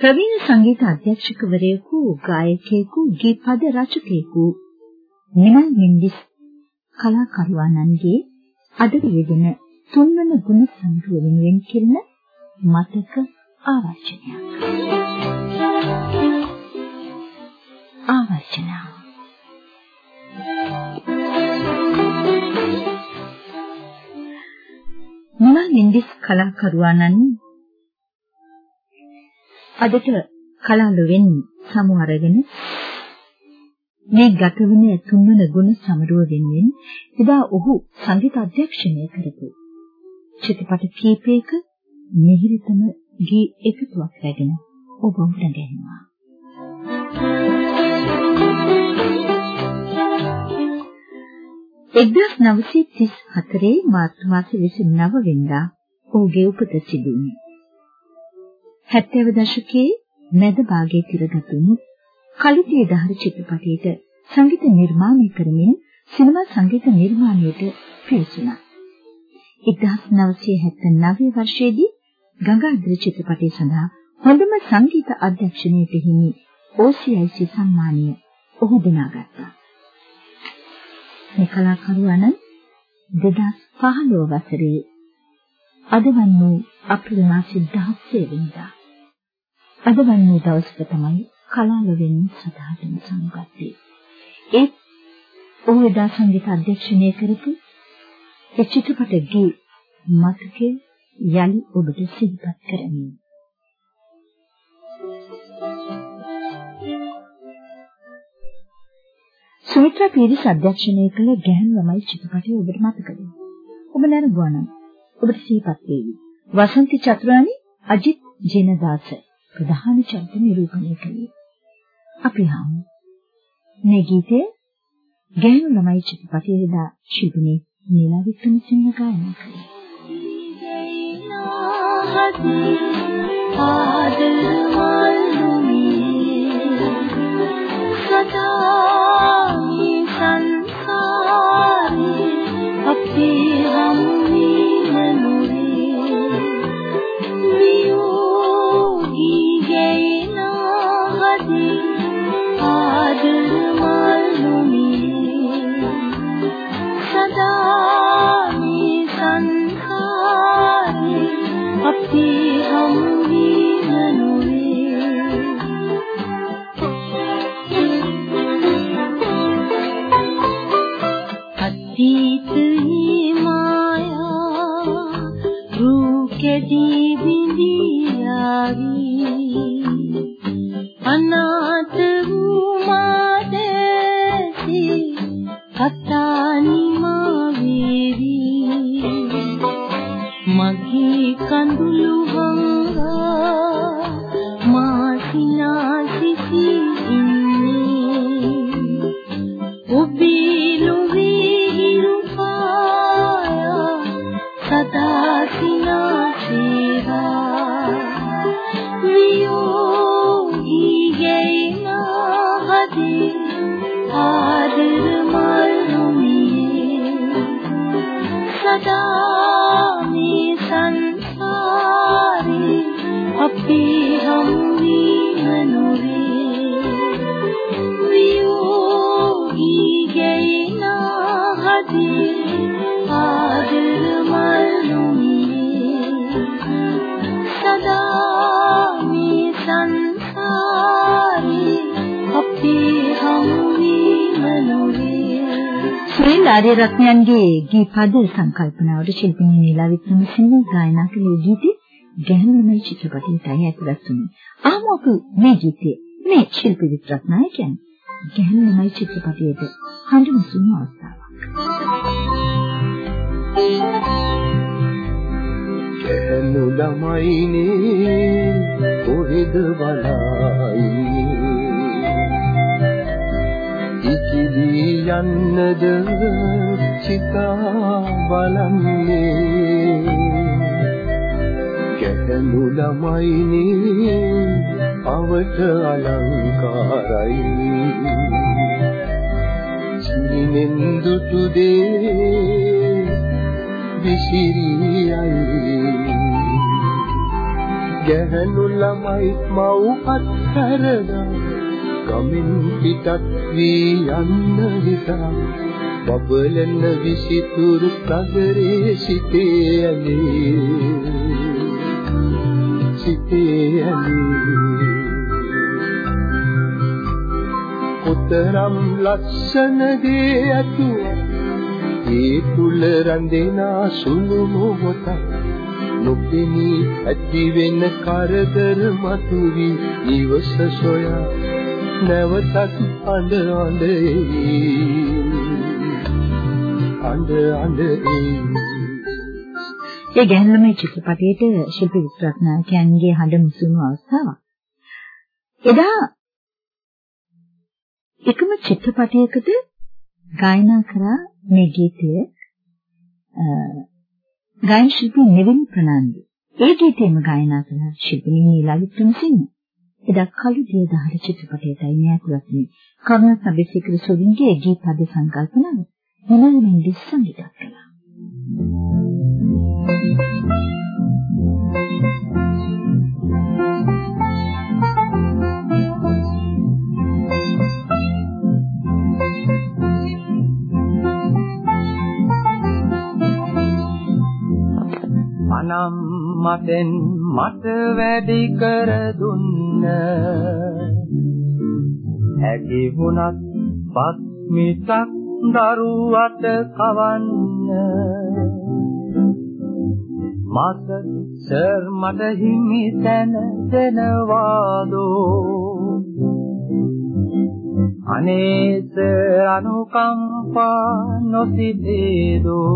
ප්‍රවීණ සංගීත අධ්‍යක්ෂකවරයෙකු, ගායකයෙකු, ගීත පද රචකයෙකු නිමල් මින්දිස් කලාකරුවාණන්ගේ අද යෙදෙන තුන්වන ගුණ සම්පූර්ණ වෙනුවෙන් කෙරෙන මතක ආවර්ජනයක්. ආවර්ජන නිමල් මින්දිස් කලාකරුවාණන් අදට කලාලුවෙන් සමු අරගෙන මේ ගතවන තුන්වන ගුණ සමරුව වෙනුවෙන් එදා ඔහු සංගීත අධ්‍යක්ෂණය කරපු චිත්‍රපට කීපයක මිහිරිතම ගී එකතුවක් රැගෙන ඔබ උඩඟැහෙනවා එක්දස් නවසී තිස් හතරේ මාර්තු මාස විසි නව වෙන්දා ඔහුගේ උපත සිදුවනේ 70 දශකයේ මැද භාගයේ තිරගතුණු කලිතිය දහර චිත්‍රපටයේට සංගීත නිර්මාණය කරමින් සිනමා සංගීත නිර්මාණයට පිවිසුණා. 1979 වර්ෂයේදී ගංගාධර චිත්‍රපටය සඳහා හොඳම සංගීත අධ්‍යක්ෂණයට හිමි OCIC සම්මානය ඔහු දිනාගත්තා. මේ කලාකරුවන් 2015 වසරේ අද වන්නේ අප්‍රේල් මාසයේ 16 වෙනිදා අද වන දවසක තමයි කලාලවෙන් සදාතන සමුගත්තේ. ඒ ඔහු එදා සංගීත අධ්‍යක්ෂණය කරපු ඒ චිත්‍රපට ගී මතකයේ යලි ඔබට සිහිපත් කරමි. සුමිත්‍රා පීරිස් අධ්‍යක්ෂණය කළ ගැහණු ළමයි චිත්‍රපටය ඔබට මතකද? ඔබ නැරඹුවා නම් ඔබට සිහිපත් වේවි. වසන්ති චතුරානි අජිත් ජිනදාස ප්‍රධාන චරිත නිරූපණය කළේ. අපි හමු. මේ ගීතය ගැහණු ළමයි චිත්‍රපටයේ දා ශිල්පිනී නීලා වික්‍රමසිංහ ගායනා කළේ. ආදර මල්ලුමි සදා ආර්යරත්නයන්ගේ ගී පද සංකල්පනාවට ශිල්පිනී නීලා වික්‍රමසිංහ ගායනා කළ ගීතේ ගැහණුමයි චිත්‍රපටයටයි ඇතුළත් වුණේ. ආමු අපි මේ ගීතේ මේ ශිල්පී වික්‍රත්නායකයන් ගැහණුමයි චිත්‍රපටයේට හඬ මුසුණු අවස්ථාවක්. ගැහණු ළමයිනේ කොහෙද බලයි ඉකිලී යන්නද සිතා බලන්නේ ගැහණු ළමයිනේ අවට අලංකාරයි සිනිනෙන් දුටු දේ විසිරියයි. ගැහණු ළමයි මව් අත්හැරලා ගමින් පිටත් වී යන්න හිතා බබලන විසිතුරු නගරේ සිටේ ඇලී සිටේ ඇලී කොතරම් ලස්සන දේ ඇතුව ඒ තුල රැඳෙනා සුළු මොහොතක් නොපෙනී ඇති වෙන කරදර මතුවි නිවස සොයා නැවතත් අඬ අඬ අඬ අඬ ඒ ගැහැණුමේ චිත්‍රපටයේට ශිල්පී වික්‍රත්නායකයන්ගේ හඬ මුසුණු අවස්ථාවක්. එදා එකම චිත්‍රපටයකට ගායනා කරා මේ ගීතය ගායන ශිල්පී නිවින් ප්‍රනාන්දු. ඒ ගීතයම ගායනා කළ ශිල්පිනී ලලිත් ප්‍රමසිංහ. එදා කළු දිය දහර චිත්‍රපටයටයි න්‍යායකුලත් මේ කරුණාත් අබේසේකර සොලින්ගේ ගීත පද සංකල්පනාව මොනවාද මේ සංගීතයක් කළා. මනම් මතෙන් මට වැඩි කර දුන්න. හැකි වුණත් පස් මිසක් දරුවට කවන්න. මාස සර් මට හිමි තැන දෙනවාදෝ. අනේස අනුකම්පා නොසිතේදෝ.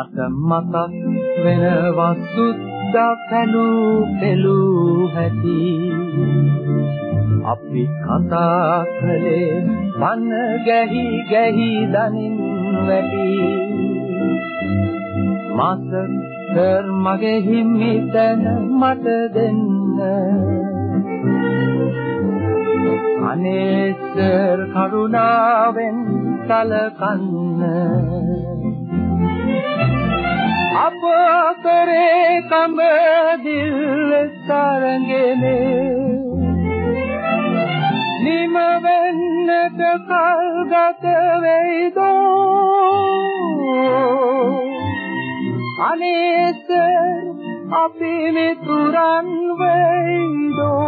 මට මතක් වෙනවා සුද්දා පැලූ පෙළූ හැටි. අපි කතා කළේ මන ගැහි ගැහි දනින් වැඩි මාස්ටර් මගේ හිමිතන මට දෙන්න. අනේ සර් කරුණාවෙන් සලකන්න. අප කරේ කම දිල් තරංගනේ නිම වෙන්නට කල් ගත වෙයිදෝ? අනේස අපි මිතුරන් වෙයිදෝ?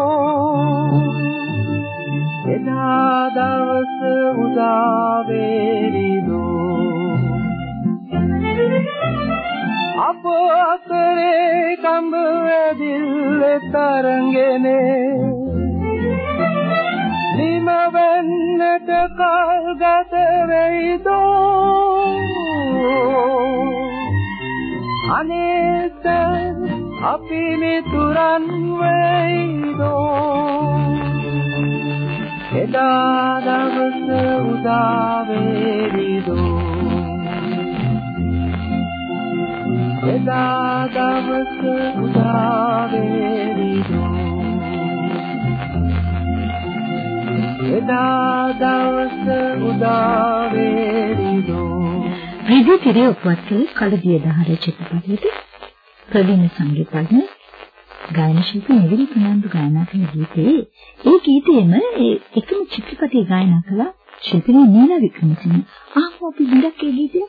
එදා දවස උදා වේරිදෝ අප අතරේ කඹ ඇදිල්ල තරංගනේ නිම වෙන්නට කල් ගත වෙයිදෝ. අනේත අපි මිතුරන් වෙයිදෝ. එදා දවස උදා වේරිදෝ එදා දවස උදා වේරිදෝ එදා දවස උදා වේරිදෝ රිදි තිරේ උපවත් කළ කලදිය දහර චිත්‍රපටයේ ප්‍රවීණ සංගීතඥ ගායන ශිල්පී නිවිල් ප්‍රනන්දු ගායනා කළ ගීතේ ඒ ගීතේම ඒ එකම චිත්‍රපටයේ ගායනා කළ ශිල්පිනී නීනා වික්‍රමසිංහ. ආපහු අපි විඳක් ඒ ගීතේ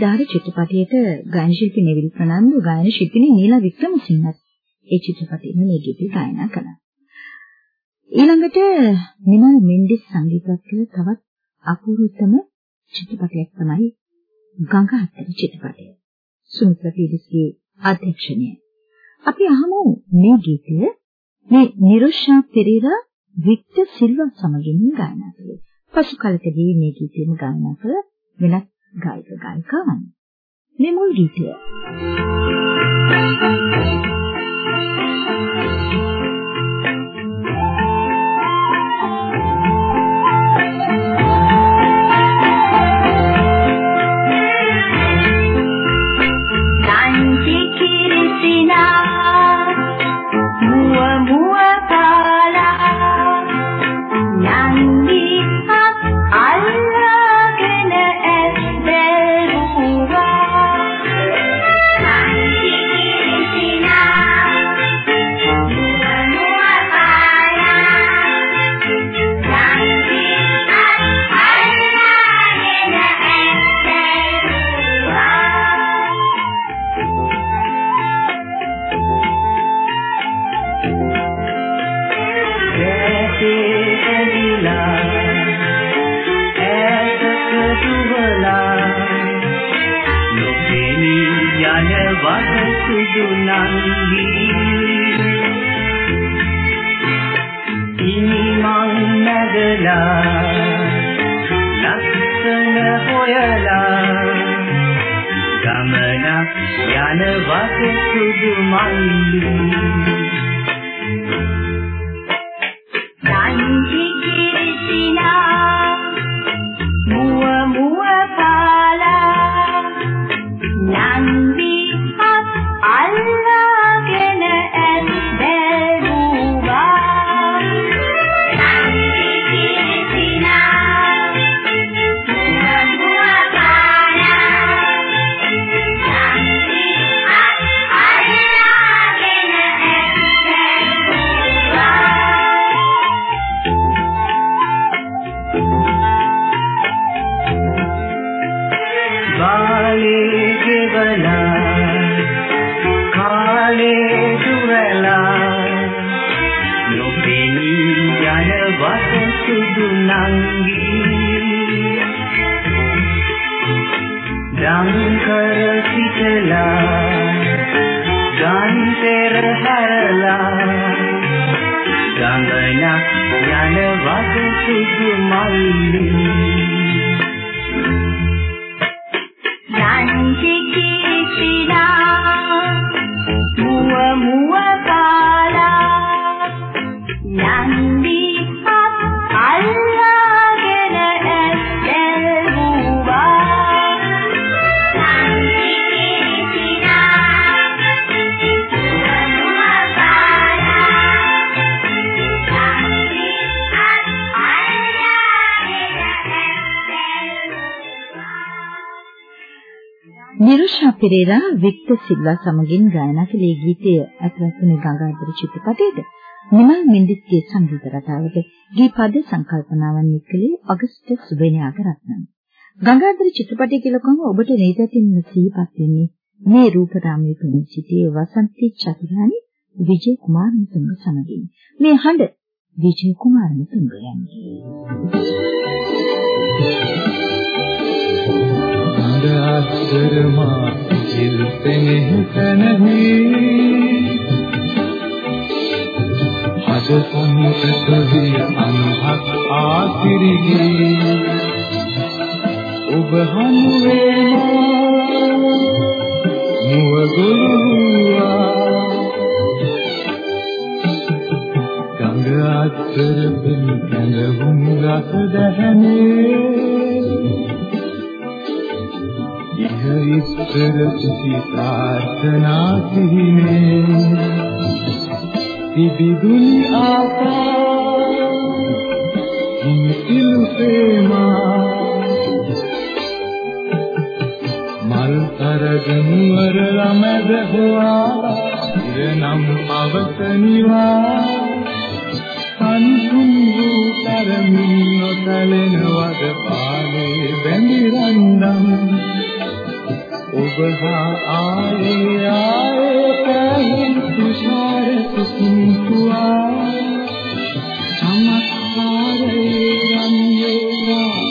කලිදී දාර චිත්‍රපටයේට ගායන ශිල්පී නෙවිල් ප්‍රනන්දු ගායන ශිල්පිනී නීලා වික්‍රමසිංහත් ඒ චිත්‍රපටයේ මේ ගීතය ගායනා කළා. ඊළඟට නිමල් මෙන්ඩිස් සංගීතවත් කළ තවත් අපූර්වතම චිත්‍රපටයක් තමයි ගඟ අතර චිත්‍රපටය. සුමිත්‍ර පීරිස්ගේ අධ්‍යක්ෂණය. අපි අහමු මේ ගීතය මේ නිරුෂා පෙරේරා වික්ටර් සිල්වා සමගින් ගායනා කළේ. පසු කලකදී මේ ගීතයම ගායනා කළ වෙනත් ガイドガイカン。メモリティア。ගායක ගායිකාවන්. මේ මුල් ගීතය. නිරුෂා පෙරේරා වික්ටර් සිල්වා සමගින් ගායනා කළ ගීතය ඇතුළත් වුණේ ගංගාධර චිත්‍රපටයේද නිමල් මෙන්ඩිස්ගේ සංගීත රටාවට ගී පද සංකල්පනාවන් එක්කලේ අගස්ට් සුබේනයාග රත්නන්. ගංගාධර චිත්‍රපටය කියලා කොහොම ඔබට නේදතින්ම සිහිපත් වෙන්නේ මේ රූපරාමයේ පෙනී සිටියේ වසන්ති චතුරානි විජේ කුමාර මුතුංග සමගින්. මේ හඬ විජේ කුමාර මුතුංග යන්නේ. අක්ෂරමා ශිල්පෙනෙහි තනහි හස සම්පත විය අනුහත් ආසිරිගේ ඔබ හමුවේ මුව ගොළුවා ගංග අතර පින් කැඳවුම් රස දැහැනේ ඉස්සර සිසි ප්‍රාර්ථනා සිහිනේ විදුලි ආසා ඉන්තිලු ප්‍රේමා මල් අරගෙන වරලා මැද හොවා ඉරනම් අවසනිවා සංසුන් වූ තරමින් නොතලෙන ඔබ හා ආයේ ආයේ පැහින් තුෂාර කුසුම්තුවා චමත්කාරේ රන්නේ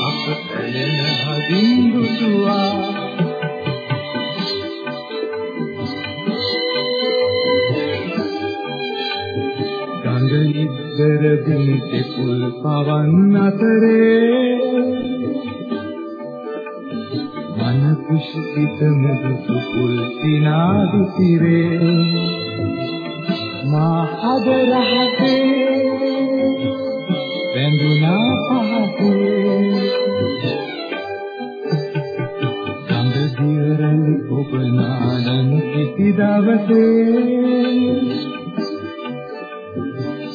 අප පැලෙන හදින් දුතුවා ගඟ ඉස්සර දින තෙපුල් පවන් අතරේ කුෂිත මුදු සුකුල් සිනාදු සිරේ. මා හද රහසේ බැඳුනා පහසේ. ගඟ දියරලි ඔබ නාදන් කිසි දවසේ.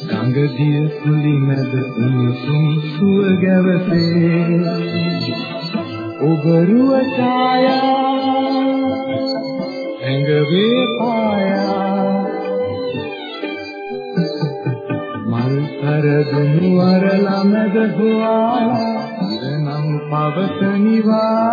ගඟ දිය සුලි මැද උණුසුම් සුව ගැවසේ. ඔබ රුව ඡායා शनिवानि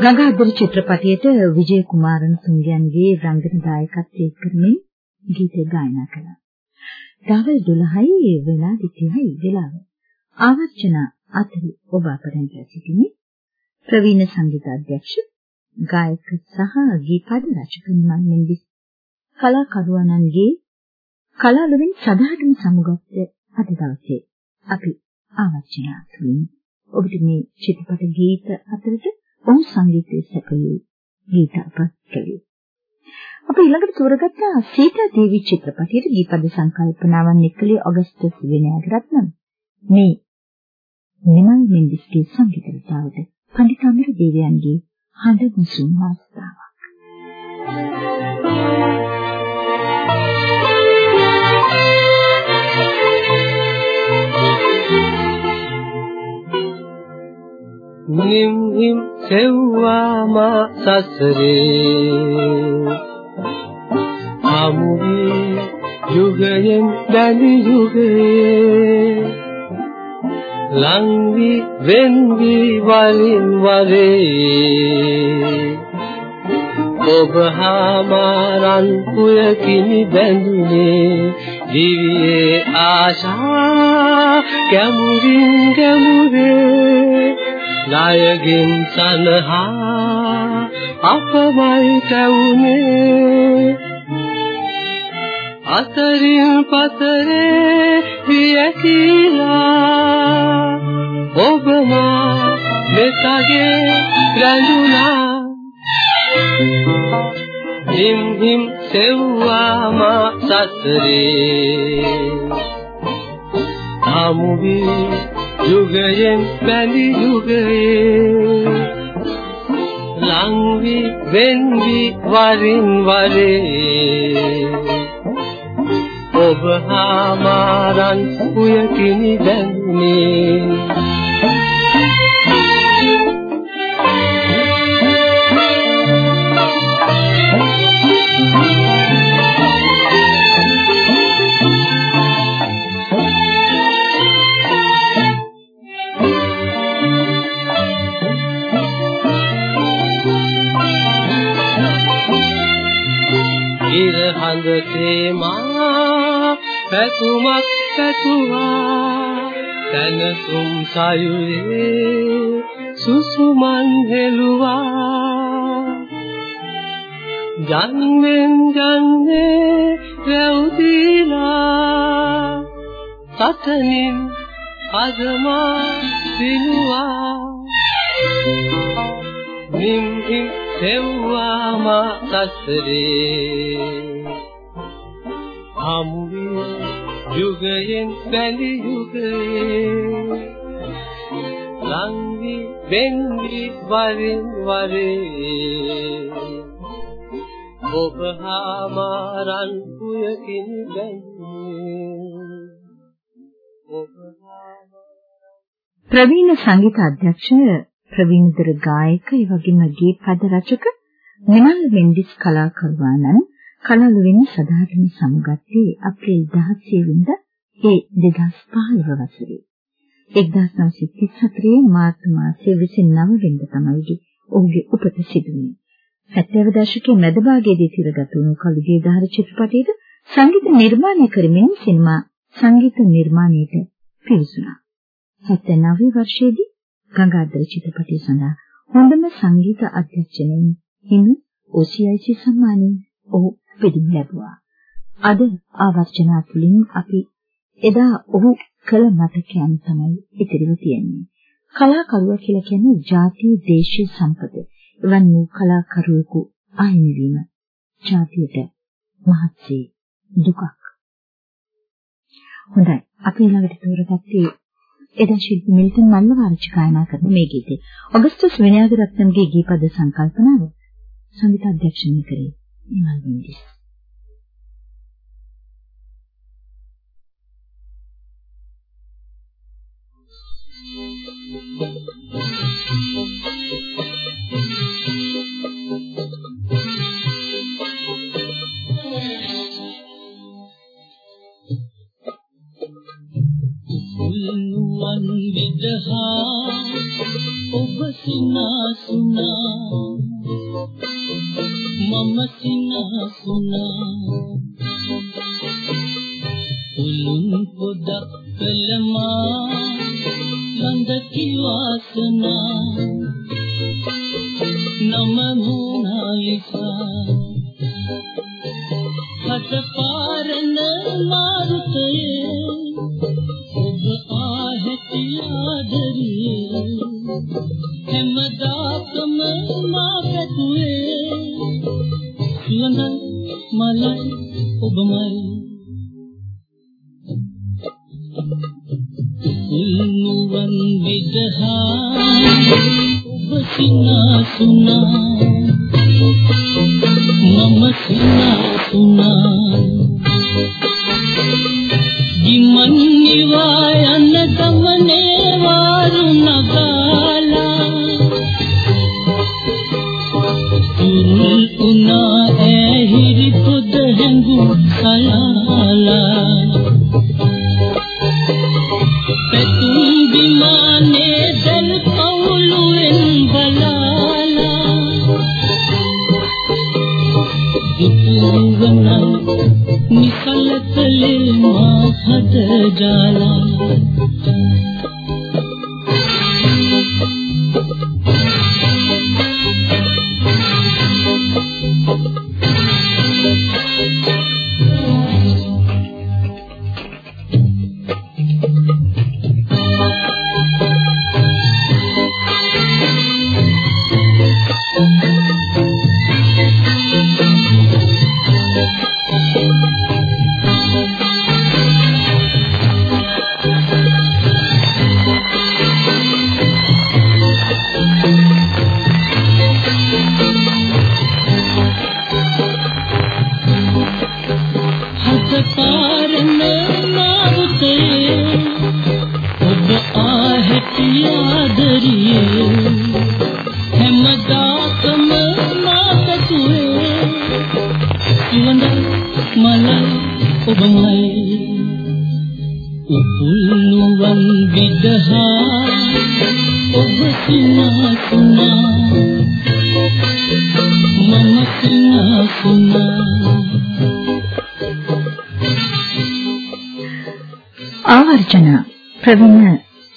ගංගාදර චිත්‍රපටයේට විජය කුමාරන් තුංගයන්ගේ රංගන දායකත්වයේ කරමින් ගීතය ගායනා කළා. දවල් 12යි වෙලා 30යි වෙලාව. ආවර්ජන අතරි ඔබ අපරෙන් සිටිනේ ප්‍රවීණ සංගීත අධ්‍යක්ෂ ගායක සහ ගීපද රචක නිමල් මෙන්ඩිස් කලාකරුවන්ගේ කලාලුවෙන් සදාටම සමුගත්ත අද දවසේ අපි ආවර්ජන තුලින් ඔබට මේ චිත්‍රපට ගීත අතරට ඔහු සංගීතයේ සැපයූ ගීත අපත් කළේ. අපි ඊළඟට තෝරගත්ත සීතා දේවී චිත්‍රපටයේ දීපද සංකල්පනාවන් එක්කලේ ඔගස්ටස් විනයගරත්නම් මේ නිමල් මෙන්ඩිස්ගේ සංගීත රචාවට පඬිතුමර දේවයන්ගේ හඬ මුසුම් අවස්ථාවක්. නිම් හිම් සෙව්වා මා සසරේ. ආමුවි යුගයෙන් දැනි යුගයේ. ලංවි වෙන්වි වලින් වරේ. ඔබ හාමාරන් පුය කිනි බැඳුනේ. දිවියේ ආශා ගැමුරින් ගැමුරේ. ණයගෙන් සනහා අපමයි කැවුනේ අතරින් පතරේ වියකිලා ඔබ මා මෙතගේ රැඳුනා හිම් හිම් සෙව්වා මා සසරේ. ආමුවි යුගයෙන් බැඳි යුගයේ ලංවි වෙන්වි වරින් වරේ ඔබ හාමාරන් පුය කිනි බැඳුනේ ඉර හඳ තේමා පැතුමක් පැතුවා. තනසුම් සයුරේ සුසුමන් හෙළුවා. ජන්මෙන් ජන්නේ රැවුදීලා සතනින් අදමා සිනුවා. නිම්හි සෙව්වා මා සසරේ. හම්බි යුගයෙන් බැඳි යුගයේ ලංවි වෙන්වි වරින් වරේ. ඔබ හා මාරන් පුයකින් බැඳේ ඔබ ප්‍රවීණ සංගීත අධ්‍යක්ෂ ප්‍රවීණතර ගායක ඒ වගේම ගී පද රචක නිමල් මෙන්ඩිස් කලාකරුවාණන් කලලුවෙන් සදාටම සමුගත්තේ අප්‍රේල් 16 වෙනිදා ඒ 2015 වසරේ 1934 මාර්තු මාසයේ 29 වෙනිදා තමයි ඔහුගේ උපත සිදුවේ. 70 දශකයේ මැද භාගයේදී තිරගත වුණු කළුගේ දහර චිත්‍රපටයේ සංගීත නිර්මාණය කරමින් සිනමා සංගීත නිර්මාණයට පිවිසුණා. 79 වර්ෂයේදී ගංගාධර චිත්‍රපටය සඳහා හොඳම සංගීත අධ්‍යක්ෂණයෙන් හිමි OCIC සම්මානයෙන් ඔහු පිළිම ලැබුවා. අද ආවර්ජනා තුලින් අපි එදා ඔහු කළ මතකයන් තමයි ඉතිරිව තියෙන්නේ. කලාකරුවා කියලා කියන්නේ ජාතිය දේශීය සම්පත. එවන් වූ කලාකරුවෙකු අහිමි වීම ජාතියට මහත්සේ දුකක්. හොඳයි. අපි ළඟට තෝරගත්තේ එදා ශිල්පී මිල්ටන් මල්ලවාරච්චි ගායනා කරන මේ ගීතය. ඔගස්ටස් විනයාගරත්නම්ගේ ගීපද සංකල්පනාව සංගීත අධ්‍යක්ෂණය කරේ නිමල් වින්දිස්. නුවන් විදහා. ඔබ සිනාසුනා. මම සිනාසුනා. උලුන් පොදක් කළමා. ළඟ කිවාසනා. නම මොනාලිසා හත පාරන මා පැතුවේ සුවඳ මලයි ඔබමයි. උල්නුවන් විදහා ඔබ සිනාසුනා මම සිනාසුනා ගිමන්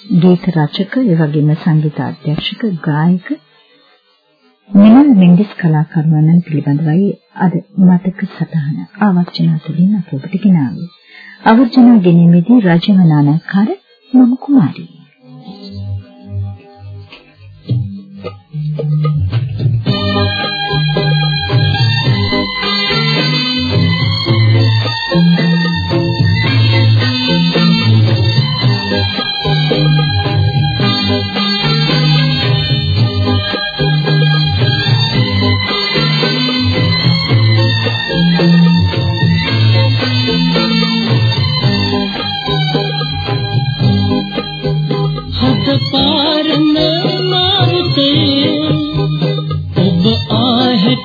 ගීත රචක ඒ වගේම සංගීත අධ්‍යක්ෂක ගායක මිනල් මෙන්ඩිස් කලාකරුවන් පිළිබඳවයි අද මතක සටහන ආවර්ජන තුළින් අප ඔබට ගෙනාවේ. ආවර්ජන ගෙනීමේදී රජවනානකාර මම කුමාරී.